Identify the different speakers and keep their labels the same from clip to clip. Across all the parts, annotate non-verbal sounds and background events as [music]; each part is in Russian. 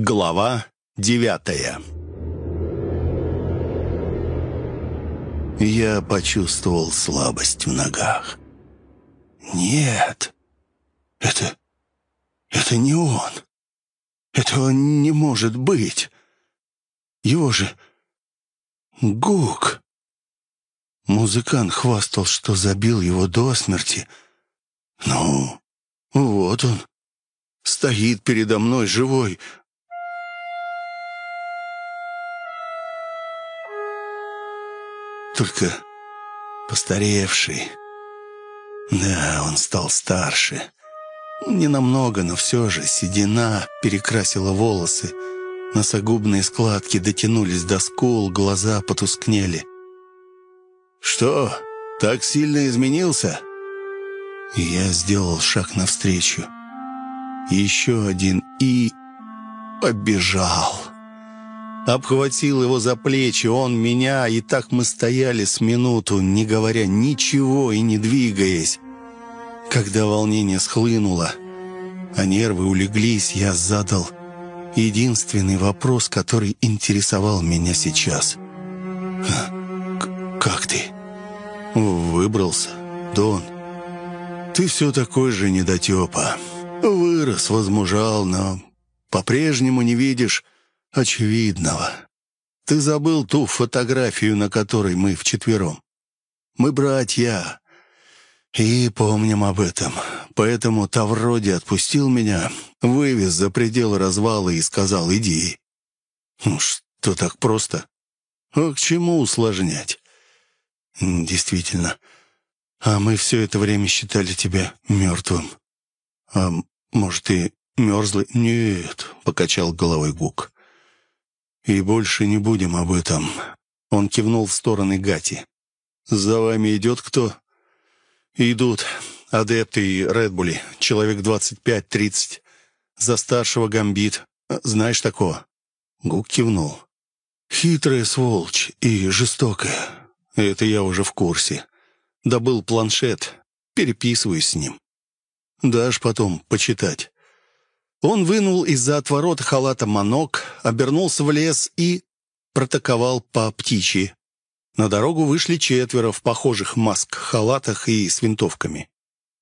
Speaker 1: Глава девятая Я почувствовал слабость в ногах. Нет, это... это не он. Этого не может быть. Его же... Гук. Музыкант хвастал, что забил его до смерти. Ну, вот он. Стоит передо мной живой, только постаревший. Да, он стал старше. Не намного, но все же седина перекрасила волосы. Носогубные складки дотянулись до скул, глаза потускнели. «Что, так сильно изменился?» Я сделал шаг навстречу. Еще один и... побежал обхватил его за плечи, он меня, и так мы стояли с минуту, не говоря ничего и не двигаясь. Когда волнение схлынуло, а нервы улеглись, я задал единственный вопрос, который интересовал меня сейчас. «Как ты?» «Выбрался, Дон. Ты все такой же недотепа. Вырос, возмужал, но по-прежнему не видишь очевидного. Ты забыл ту фотографию, на которой мы вчетвером. Мы братья, и помним об этом. Поэтому Тавроди отпустил меня, вывез за пределы развала и сказал «иди». Ну, что так просто? А к чему усложнять? Действительно. А мы все это время считали тебя мертвым. А может, и мерзлый? Нет, покачал головой Гук. «И больше не будем об этом». Он кивнул в стороны Гати. «За вами идет кто?» «Идут. Адепты и Редбули. Человек двадцать пять-тридцать. За старшего гамбит. Знаешь такого?» Гук кивнул. «Хитрая сволочь и жестокая. Это я уже в курсе. Добыл планшет. Переписываюсь с ним. Дашь потом почитать. Он вынул из-за отворота халата манок, обернулся в лес и протаковал по птичьи. На дорогу вышли четверо в похожих маск-халатах и с винтовками.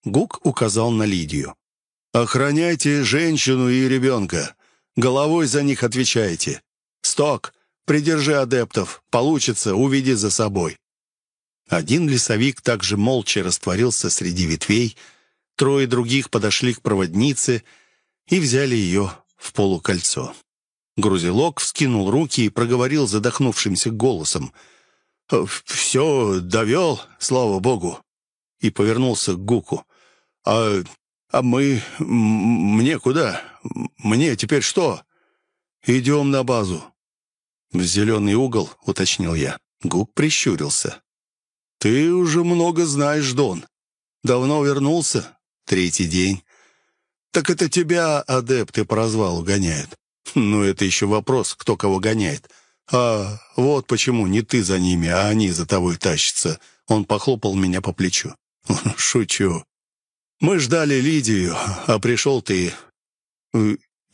Speaker 1: Гук указал на Лидию. «Охраняйте женщину и ребенка. Головой за них отвечайте. Сток, придержи адептов. Получится, уведи за собой». Один лесовик также молча растворился среди ветвей, трое других подошли к проводнице — и взяли ее в полукольцо. Грузилок вскинул руки и проговорил задохнувшимся голосом. «Все довел, слава богу!» И повернулся к Гуку. «А, а мы... мне куда? Мне теперь что?» «Идем на базу». «В зеленый угол», — уточнил я. Гук прищурился. «Ты уже много знаешь, Дон. Давно вернулся? Третий день. «Так это тебя адепты по развалу гоняют». «Ну, это еще вопрос, кто кого гоняет. А вот почему не ты за ними, а они за тобой тащатся». Он похлопал меня по плечу. [laughs] «Шучу. Мы ждали Лидию, а пришел ты.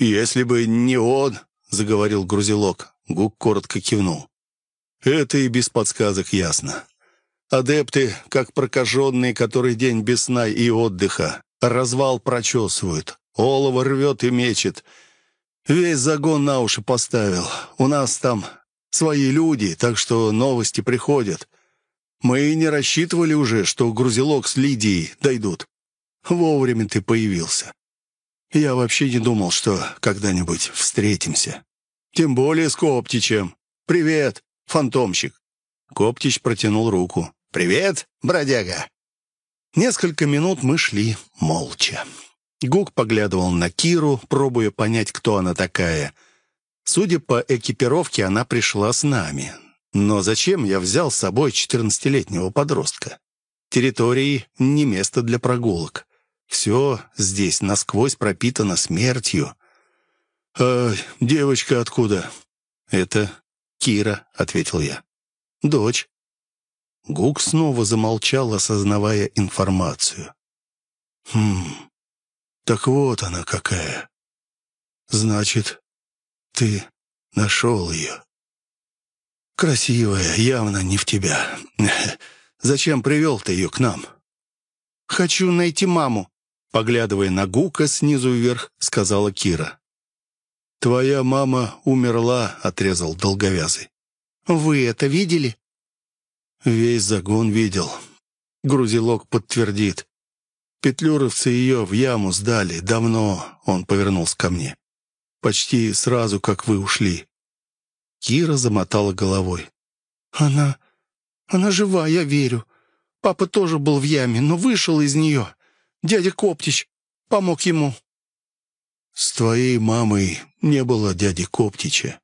Speaker 1: Если бы не он...» — заговорил грузилок. Гук коротко кивнул. «Это и без подсказок ясно. Адепты, как прокаженные, который день без сна и отдыха. Развал прочесывают, олово рвет и мечет. Весь загон на уши поставил. У нас там свои люди, так что новости приходят. Мы и не рассчитывали уже, что грузилок с Лидией дойдут. Вовремя ты появился. Я вообще не думал, что когда-нибудь встретимся. Тем более с Коптичем. Привет, фантомщик. Коптич протянул руку. «Привет, бродяга!» Несколько минут мы шли молча. Гук поглядывал на Киру, пробуя понять, кто она такая. Судя по экипировке, она пришла с нами. Но зачем я взял с собой четырнадцатилетнего подростка? Территории не место для прогулок. Все здесь насквозь пропитано смертью. «А девочка откуда?» «Это Кира», — ответил я. «Дочь. Гук снова замолчал, осознавая информацию. «Хм, так вот она какая. Значит, ты нашел ее. Красивая, явно не в тебя. [laughs] Зачем привел ты ее к нам?»
Speaker 2: «Хочу найти маму», — поглядывая на Гука снизу вверх, сказала Кира.
Speaker 1: «Твоя мама умерла», — отрезал долговязый.
Speaker 2: «Вы это видели?»
Speaker 1: «Весь загон видел. Грузилок подтвердит. Петлюровцы ее в яму сдали. Давно он повернулся ко мне. Почти сразу, как вы ушли».
Speaker 2: Кира замотала головой. «Она... она жива, я верю. Папа тоже был в яме, но вышел из нее. Дядя Коптич помог ему».
Speaker 1: «С твоей мамой не было дяди Коптича.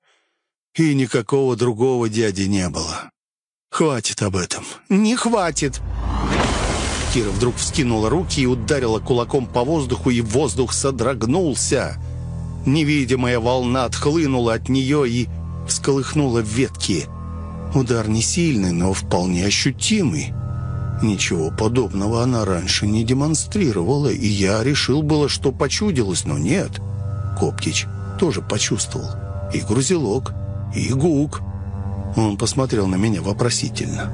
Speaker 1: И никакого другого дяди не было. Хватит об этом».
Speaker 2: «Не хватит!»
Speaker 3: Кира вдруг вскинула руки и ударила кулаком по воздуху, и воздух содрогнулся. Невидимая волна отхлынула от нее и всколыхнула ветки. Удар не сильный, но вполне ощутимый. Ничего подобного она раньше не демонстрировала, и я решил было, что почудилось, но нет. Коптич тоже почувствовал. И грузилок, и гук. Он посмотрел на меня вопросительно.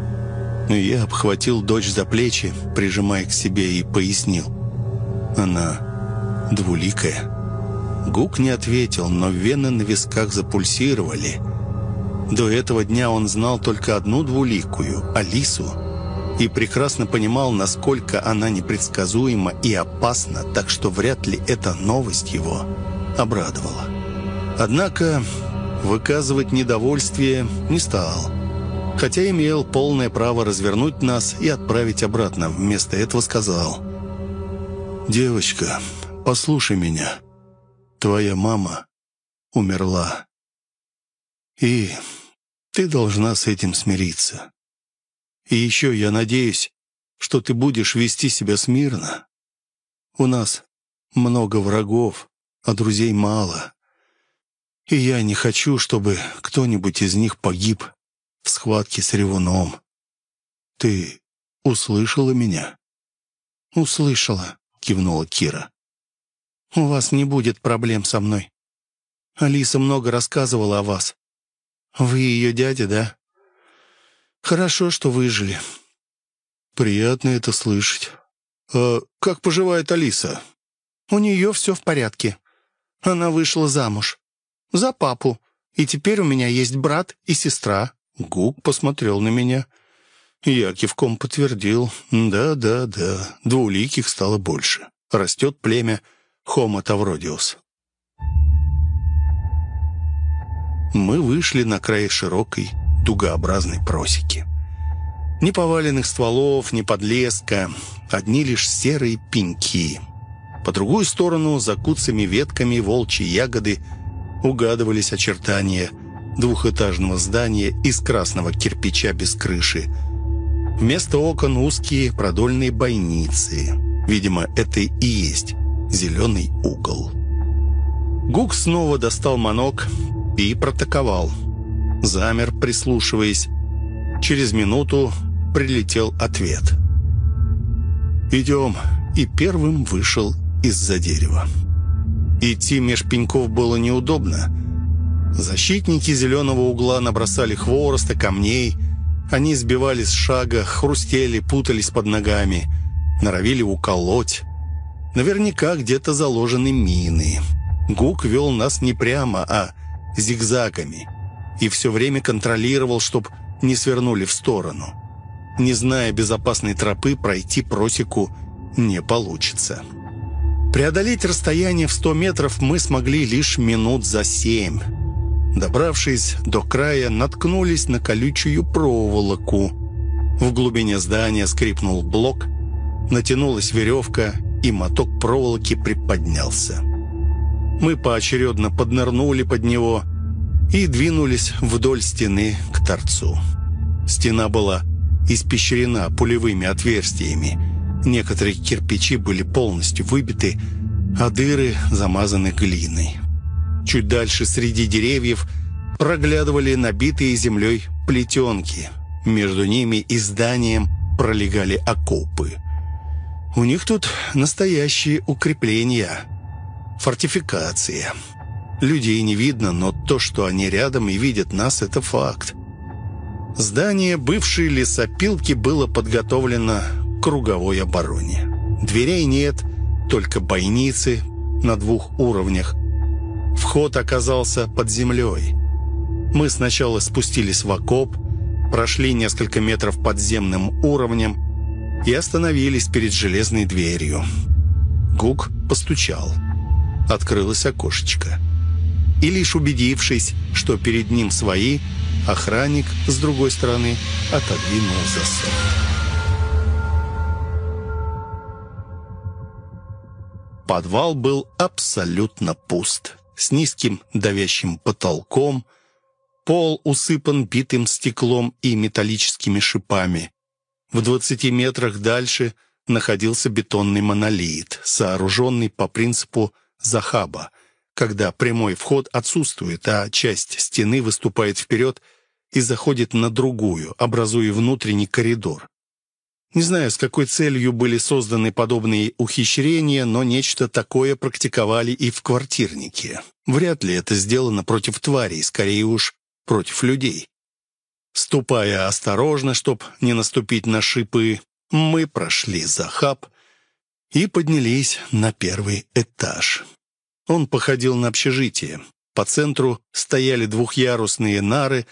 Speaker 3: Я обхватил дочь за плечи, прижимая к себе, и пояснил. Она двуликая. Гук не ответил, но вены на висках запульсировали. До этого дня он знал только одну двуликую — Алису, и прекрасно понимал, насколько она непредсказуема и опасна, так что вряд ли эта новость его обрадовала. Однако выказывать недовольствие не стал — хотя имел полное право развернуть нас и отправить обратно. Вместо этого сказал, «Девочка, послушай меня. Твоя мама умерла. И ты должна с этим смириться. И еще я надеюсь, что ты будешь вести себя смирно. У нас много врагов, а друзей мало. И я не хочу, чтобы кто-нибудь из них погиб в схватке с ревуном. Ты услышала меня?»
Speaker 2: «Услышала», — кивнула Кира. «У вас не будет проблем со мной. Алиса много рассказывала о вас. Вы ее дядя, да? Хорошо, что выжили».
Speaker 1: «Приятно это слышать. А как поживает Алиса?»
Speaker 2: «У нее все в порядке. Она вышла замуж. За папу. И теперь у меня есть брат и сестра.
Speaker 1: Гук посмотрел на меня. Я кивком подтвердил. Да, да, да, двуликих стало больше. Растет племя Homo Тавродиус. Мы вышли на край широкой, дугообразной просеки. Ни поваленных стволов, ни подлеска, одни лишь серые пеньки. По другую сторону, за куцами ветками волчьи ягоды, угадывались очертания – двухэтажного здания из красного кирпича без крыши. Вместо окон узкие продольные бойницы. Видимо, это и есть зеленый угол. Гук снова достал манок и протаковал. Замер, прислушиваясь. Через минуту прилетел ответ. «Идем», и первым вышел из-за дерева. Идти меж пеньков было неудобно — Защитники зеленого угла набросали хвороста, камней. Они сбивали с шага, хрустели, путались под ногами, норовили уколоть. Наверняка где-то заложены мины. Гук вел нас не прямо, а зигзагами. И все время контролировал, чтоб не свернули в сторону. Не зная безопасной тропы, пройти просеку не получится. Преодолеть расстояние в 100 метров мы смогли лишь минут за семь. Добравшись до края, наткнулись на колючую проволоку. В глубине здания скрипнул блок, натянулась веревка, и моток проволоки приподнялся. Мы поочередно поднырнули под него и двинулись вдоль стены к торцу. Стена была испещрена пулевыми отверстиями. Некоторые кирпичи были полностью выбиты, а дыры замазаны глиной. Чуть дальше среди деревьев проглядывали набитые землей плетенки. Между ними и зданием пролегали окопы. У них тут настоящие укрепления, фортификация.
Speaker 3: Людей не видно, но то, что они рядом и видят нас, это факт. Здание бывшей лесопилки было подготовлено круговой обороне. Дверей нет, только бойницы на двух уровнях. Вход оказался под землей. Мы сначала спустились в окоп, прошли несколько метров подземным уровнем и остановились перед железной дверью. Гук постучал. Открылось окошечко. И лишь убедившись, что перед ним свои, охранник с другой стороны отодвинул засов. Подвал был абсолютно пуст, с низким давящим потолком, пол усыпан битым стеклом и металлическими шипами. В двадцати метрах дальше находился бетонный монолит, сооруженный по принципу захаба, когда прямой вход отсутствует, а часть стены выступает вперед и заходит на другую, образуя внутренний коридор. Не знаю, с какой целью были созданы подобные ухищрения, но нечто такое практиковали и в квартирнике. Вряд ли это сделано против тварей, скорее уж против людей. Ступая осторожно, чтоб не наступить на шипы, мы прошли захаб и поднялись на первый этаж. Он походил на общежитие. По центру стояли двухъярусные нары,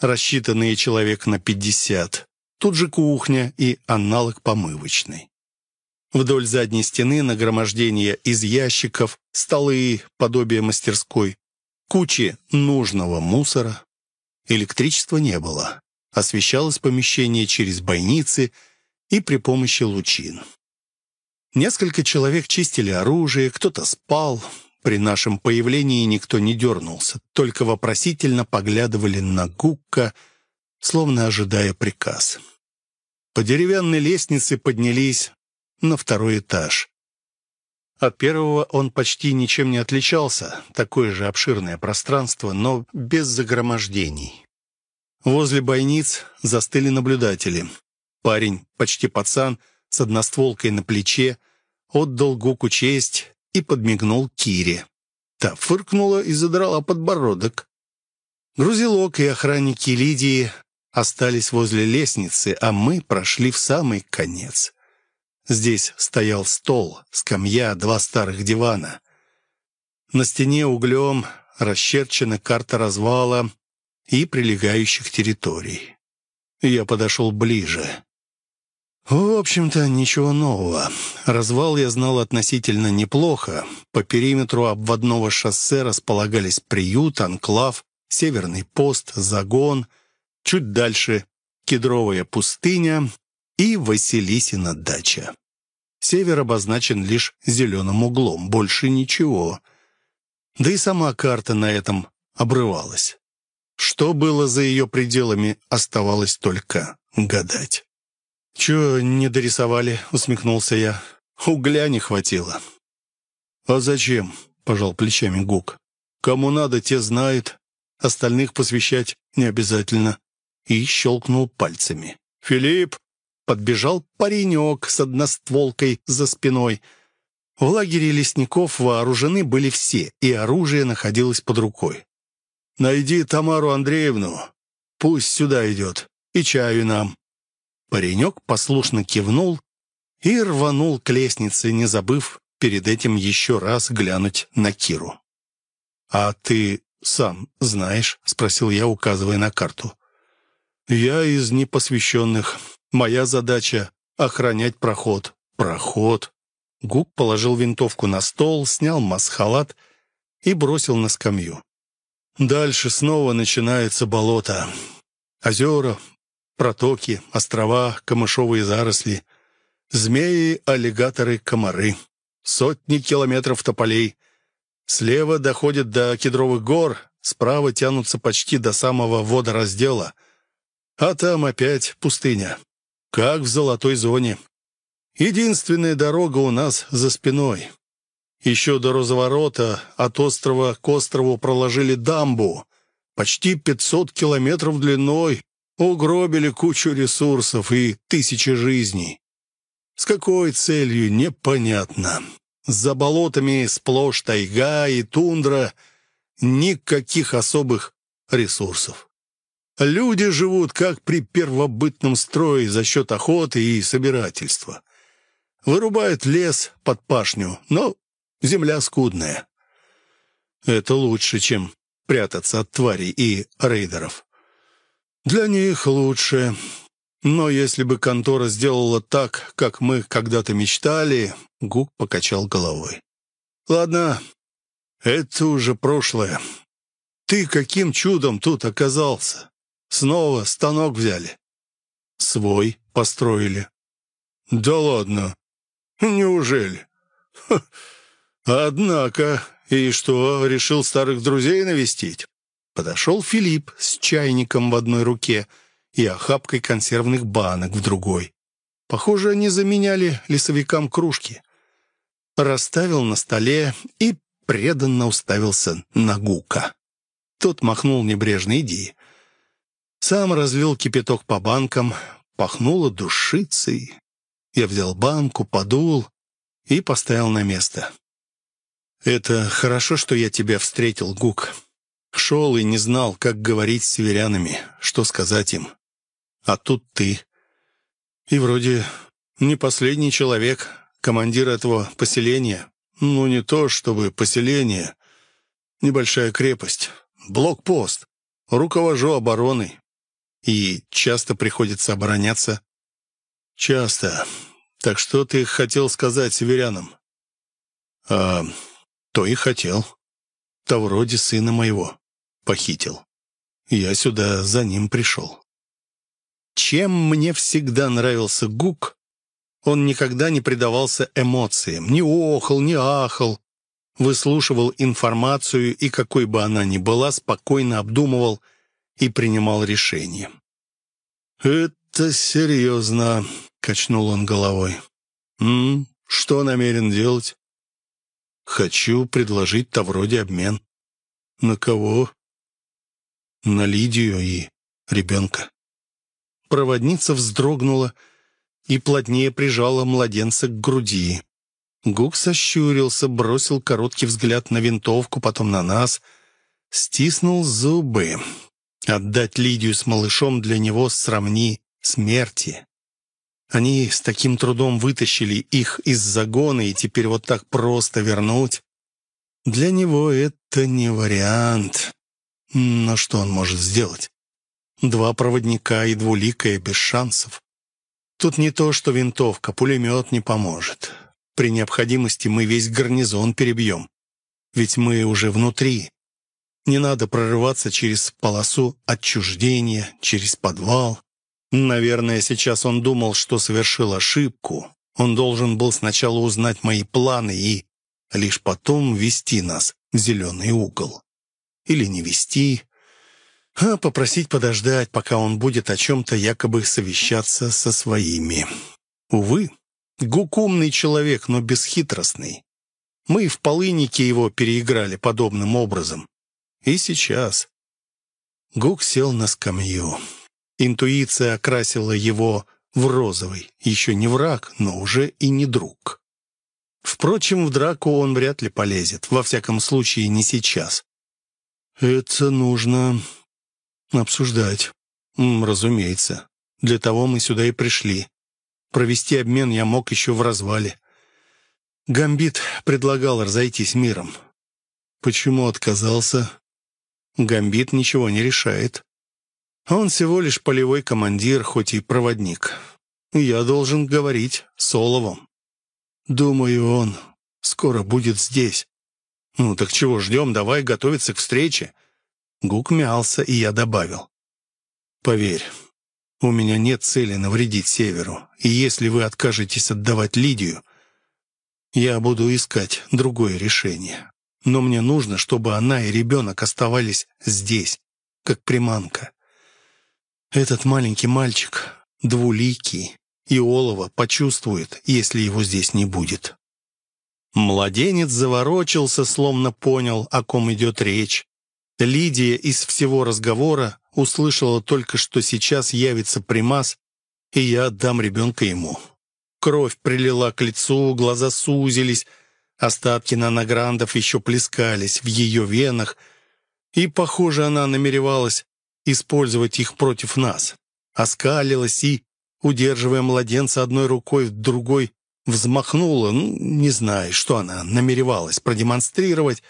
Speaker 3: рассчитанные человек на пятьдесят. Тут же кухня и аналог помывочной. Вдоль задней стены нагромождение из ящиков, столы, подобие мастерской, кучи нужного мусора. Электричества не было. Освещалось помещение через бойницы и при помощи лучин. Несколько человек чистили оружие, кто-то спал. При нашем появлении никто не дернулся, только вопросительно поглядывали на Гукка, словно ожидая приказ. По деревянной лестнице поднялись на второй этаж. От первого он почти ничем не отличался, такое же обширное пространство, но без загромождений. Возле бойниц застыли наблюдатели. Парень, почти пацан, с одностволкой на плече, отдал Гуку честь и подмигнул Кире. Та фыркнула и задрала подбородок. Грузилок и охранники Лидии остались возле лестницы, а мы прошли в самый конец. Здесь стоял стол, скамья, два старых дивана. На стене углем расчерчена карта развала и прилегающих территорий. Я подошел ближе. В общем-то, ничего нового. Развал я знал относительно неплохо. По периметру обводного шоссе располагались приют, анклав, северный пост, загон — Чуть дальше Кедровая пустыня и Василисина дача. Север обозначен лишь зеленым углом, больше ничего. Да и сама карта на этом обрывалась. Что было за ее пределами, оставалось только гадать. «Чего не дорисовали?» — усмехнулся я. «Угля не хватило». «А зачем?» — пожал плечами Гук. «Кому надо, те знают. Остальных посвящать не обязательно» и щелкнул пальцами. «Филипп!» Подбежал паренек с одностволкой за спиной. В лагере лесников вооружены были все, и оружие находилось под рукой. «Найди Тамару Андреевну. Пусть сюда идет. И чаю нам». Паренек послушно кивнул и рванул к лестнице, не забыв перед этим еще раз глянуть на Киру. «А ты сам знаешь?» — спросил я, указывая на карту. «Я из непосвященных. Моя задача — охранять проход». «Проход?» Гук положил винтовку на стол, снял масхалат и бросил на скамью. Дальше снова начинается болото. Озера, протоки, острова, камышовые заросли, змеи, аллигаторы, комары. Сотни километров тополей. Слева доходят до Кедровых гор, справа тянутся почти до самого водораздела — а там опять пустыня. Как в золотой зоне. Единственная дорога у нас за спиной. Еще до разворота от острова к острову проложили дамбу. Почти 500 километров длиной. Угробили кучу ресурсов и тысячи жизней. С какой целью, непонятно. За болотами сплошь тайга и тундра.
Speaker 1: никаких особых ресурсов. Люди живут как при первобытном строе за счет охоты и собирательства. Вырубают лес под пашню, но земля скудная. Это лучше, чем прятаться от тварей и рейдеров. Для них лучше. Но если бы контора сделала так, как мы когда-то мечтали, Гук покачал головой. Ладно, это уже прошлое. Ты каким чудом тут оказался? Снова станок взяли. Свой построили. Да ладно. Неужели? Ха. Однако, и что, решил старых друзей навестить? Подошел Филипп с чайником в одной руке и охапкой консервных банок в другой. Похоже, они заменяли лесовикам кружки. Расставил на столе и преданно уставился на Гука. Тот махнул небрежно «иди». Сам разлил кипяток по банкам, пахнуло душицей. Я взял банку, подул и поставил на место. «Это хорошо, что я тебя встретил, Гук. Шел и не знал, как говорить с северянами, что сказать им. А тут ты. И вроде не последний человек, командир этого поселения. Ну, не то чтобы поселение. Небольшая крепость. Блокпост. Руковожу обороной. И часто приходится обороняться. Часто. Так что ты хотел сказать северянам? А то и хотел. То вроде сына моего похитил. Я сюда за ним пришел. Чем мне всегда нравился Гук, он никогда не предавался эмоциям, не охал, не ахал, выслушивал информацию и, какой бы она ни была, спокойно обдумывал и принимал решение. «Это серьезно», — качнул он головой. «М что намерен делать?» «Хочу предложить Тавроде обмен». «На кого?» «На Лидию и ребенка». Проводница вздрогнула и плотнее прижала младенца к груди. Гук сощурился, бросил короткий взгляд на винтовку, потом на нас, стиснул зубы. Отдать Лидию с малышом для него сравни смерти. Они с таким трудом вытащили их из загона, и теперь вот так просто вернуть. Для него это не вариант. Но что он может сделать? Два проводника и двуликая без шансов. Тут не то, что винтовка, пулемет не поможет. При необходимости мы весь гарнизон перебьем. Ведь мы уже внутри. Не надо прорываться через полосу отчуждения, через подвал. Наверное, сейчас он думал, что совершил ошибку. Он должен был сначала узнать мои планы и лишь потом вести нас в зеленый угол. Или не вести, а попросить подождать, пока он будет о чем-то якобы совещаться со своими. Увы, Гук умный человек, но бесхитростный. Мы в полынике его переиграли подобным образом. И сейчас. Гук сел на скамью. Интуиция окрасила его в розовый. Еще не враг, но уже и не друг. Впрочем, в драку он вряд ли полезет. Во всяком случае, не сейчас. «Это нужно обсуждать. Разумеется. Для того мы сюда и пришли. Провести обмен я мог еще в развале. Гамбит предлагал разойтись миром. Почему отказался? Гамбит ничего не решает. Он всего лишь полевой командир, хоть и проводник. Я должен говорить с Оловом. Думаю, он скоро будет здесь. Ну так чего ждем, давай готовиться к встрече. Гук мялся, и я добавил. «Поверь, у меня нет цели навредить Северу, и если вы откажетесь отдавать Лидию, я буду искать другое решение. Но мне нужно, чтобы она и ребенок оставались здесь, как приманка. Этот маленький мальчик, двуликий, и Олова почувствует, если его здесь не будет». Младенец заворочился, словно понял, о ком идет речь, Лидия из всего разговора услышала только, что сейчас явится примас, и я отдам ребенка ему. Кровь прилила к лицу, глаза сузились, остатки нанограндов еще плескались в ее венах,
Speaker 3: И, похоже, она намеревалась использовать их против нас. Оскалилась и, удерживая младенца одной рукой, другой взмахнула, ну, не знаю, что она намеревалась продемонстрировать,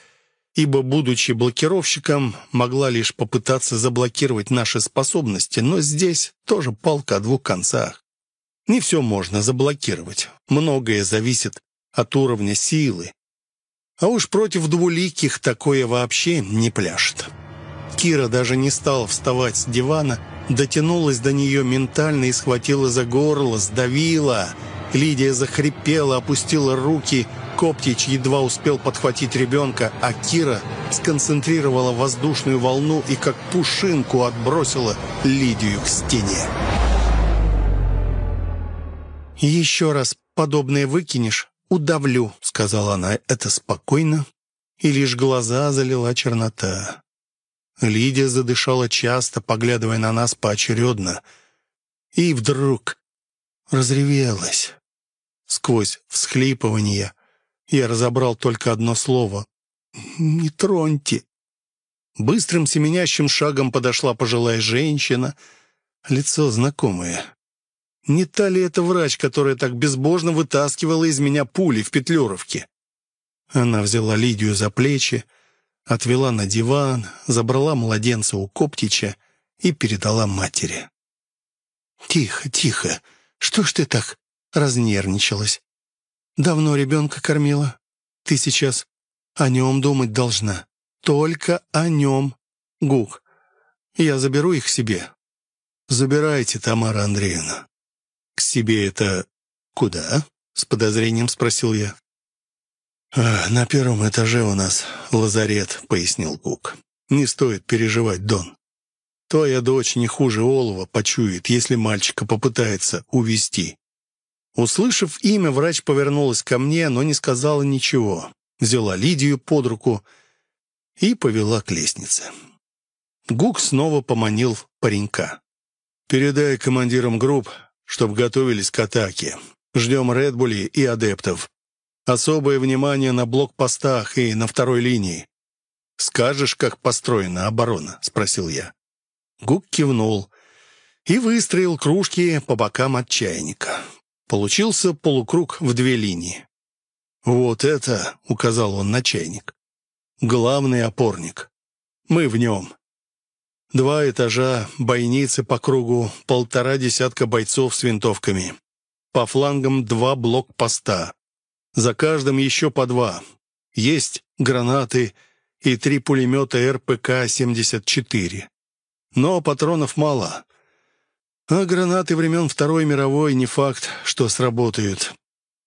Speaker 3: ибо, будучи блокировщиком, могла лишь попытаться заблокировать наши способности, но здесь тоже палка о двух концах. Не все можно заблокировать, многое зависит от уровня силы. А уж против двуликих такое вообще не пляшет. Кира даже не стала вставать с дивана, дотянулась до нее ментально и схватила за горло, сдавила. Лидия захрипела, опустила руки, Коптич едва успел подхватить ребенка, а Кира сконцентрировала воздушную волну и как пушинку отбросила Лидию к стене.
Speaker 2: «Еще раз подобное выкинешь, удавлю», — сказала она это спокойно, и лишь глаза залила чернота. Лидия задышала часто, поглядывая на нас поочередно, и вдруг разревелась. Сквозь всхлипывание я разобрал только одно слово. «Не троньте». Быстрым семенящим шагом подошла пожилая женщина, лицо знакомое. Не та ли это врач, которая так безбожно вытаскивала из меня пули в Петлюровке? Она взяла Лидию за плечи, отвела на диван, забрала младенца у Коптича и передала матери. «Тихо, тихо. Что ж ты так разнервничалась? Давно ребенка кормила. Ты сейчас о нем думать должна. Только о нем. Гук, я заберу их себе».
Speaker 1: «Забирайте, Тамара Андреевна». «К себе это куда?» — с подозрением спросил я. «А, «На первом этаже у нас лазарет», — пояснил Гук. «Не стоит переживать, Дон. Твоя дочь не хуже олова почует, если мальчика попытается увести. Услышав имя, врач повернулась ко мне, но не сказала ничего. Взяла Лидию под руку и повела к лестнице. Гук снова поманил паренька. «Передай командирам групп, чтоб готовились к атаке. Ждем Редбули и адептов. Особое внимание на блокпостах и на второй линии. «Скажешь, как построена оборона?» — спросил я. Гук кивнул и выстроил кружки по бокам от чайника. Получился полукруг в две линии. «Вот это», — указал он на чайник, — «главный опорник. Мы в нем. Два этажа, бойницы по кругу, полтора десятка бойцов с винтовками. По флангам два блокпоста. За каждым еще по два. Есть гранаты и три пулемета РПК-74. Но патронов мало. А гранаты времен Второй мировой не факт, что сработают.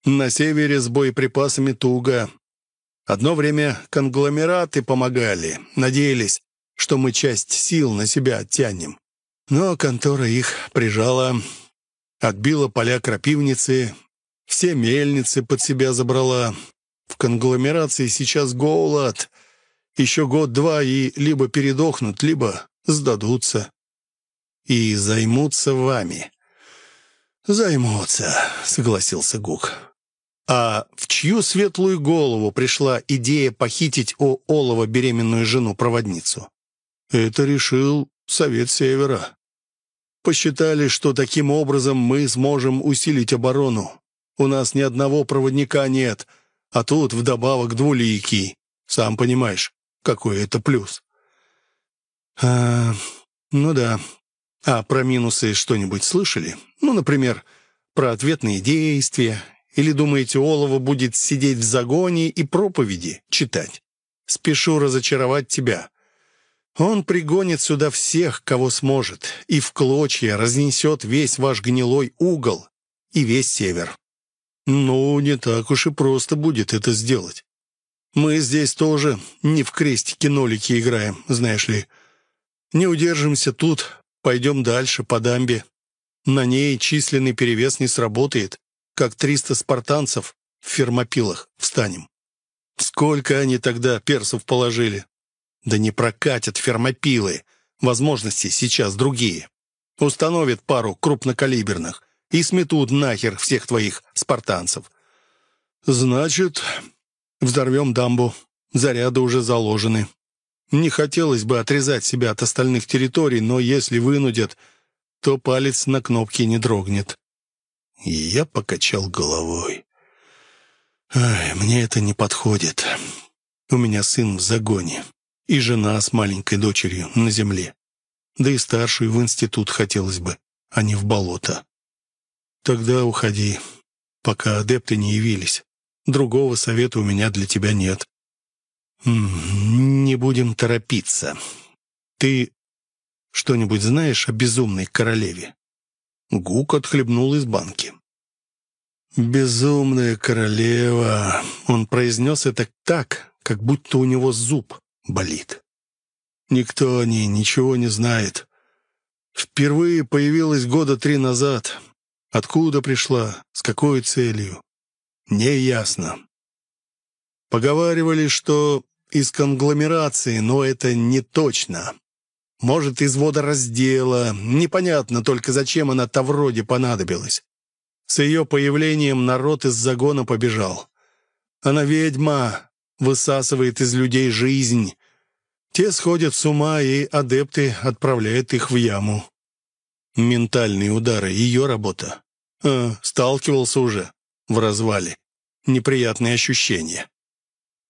Speaker 1: На севере с боеприпасами туго. Одно время конгломераты помогали, надеялись, что мы часть сил на себя оттянем. Но контора их прижала, отбила поля крапивницы, все мельницы под себя забрала. В конгломерации сейчас голод. Еще год-два и либо передохнут, либо сдадутся и займутся вами». «Займутся», — согласился Гук. «А в чью светлую голову пришла идея похитить у Олова беременную жену-проводницу?» «Это решил Совет Севера. Посчитали, что таким образом мы сможем усилить оборону. У нас ни одного проводника нет, а тут вдобавок двуликий. Сам понимаешь, какой это плюс». «А, ну да, а про минусы что-нибудь слышали? Ну, например, про ответные действия? Или думаете, Олова будет сидеть в загоне и проповеди читать? Спешу разочаровать тебя. Он пригонит сюда всех, кого сможет, и в клочья разнесет весь ваш гнилой угол и весь север. Ну, не так уж и просто будет это сделать. Мы здесь тоже не в крестики-нолики играем, знаешь ли. Не удержимся тут, Пойдем дальше, по дамбе. На ней численный перевес не сработает, как триста спартанцев в фермопилах встанем. Сколько они тогда персов положили? Да не прокатят фермопилы. Возможности сейчас другие. Установят пару крупнокалиберных и сметут нахер всех твоих спартанцев. Значит, взорвем дамбу. Заряды уже заложены.
Speaker 3: Не хотелось бы отрезать себя от остальных территорий, но если вынудят, то палец на кнопке не дрогнет. И я покачал головой. Ай, мне это не подходит. У меня сын в загоне и жена с маленькой дочерью на земле. Да и старшую в институт хотелось бы, а не в болото. Тогда уходи, пока адепты не явились. Другого совета у меня для тебя нет. Не будем торопиться. Ты что-нибудь знаешь о безумной королеве? Гук отхлебнул из банки. «Безумная королева!» Он произнес это так, как будто у него зуб болит. Никто о ней ничего не знает. Впервые появилась года три назад. Откуда пришла, с какой целью, неясно. Поговаривали, что из конгломерации, но это не точно. Может, из водораздела. Непонятно только, зачем она Тавроде понадобилась. С ее появлением народ из загона побежал. Она ведьма, высасывает из людей жизнь. Те сходят с ума, и адепты отправляют их в яму. Ментальные удары — ее работа. А, сталкивался уже в развале. Неприятные ощущения.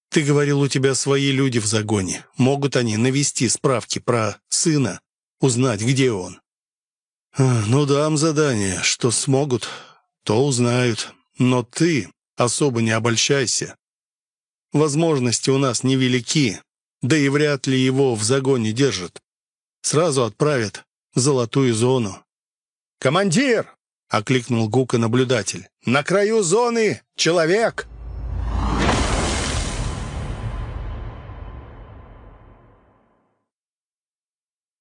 Speaker 3: Ты говорил, у тебя свои люди в загоне. Могут они навести справки про сына, узнать, где он? А, ну, дам задание, что смогут, то узнают. Но ты особо не обольщайся. Возможности у нас невелики, да и вряд ли его в загоне держат. Сразу отправят в золотую зону.
Speaker 2: «Командир!» — окликнул Гука наблюдатель. «На краю зоны человек!»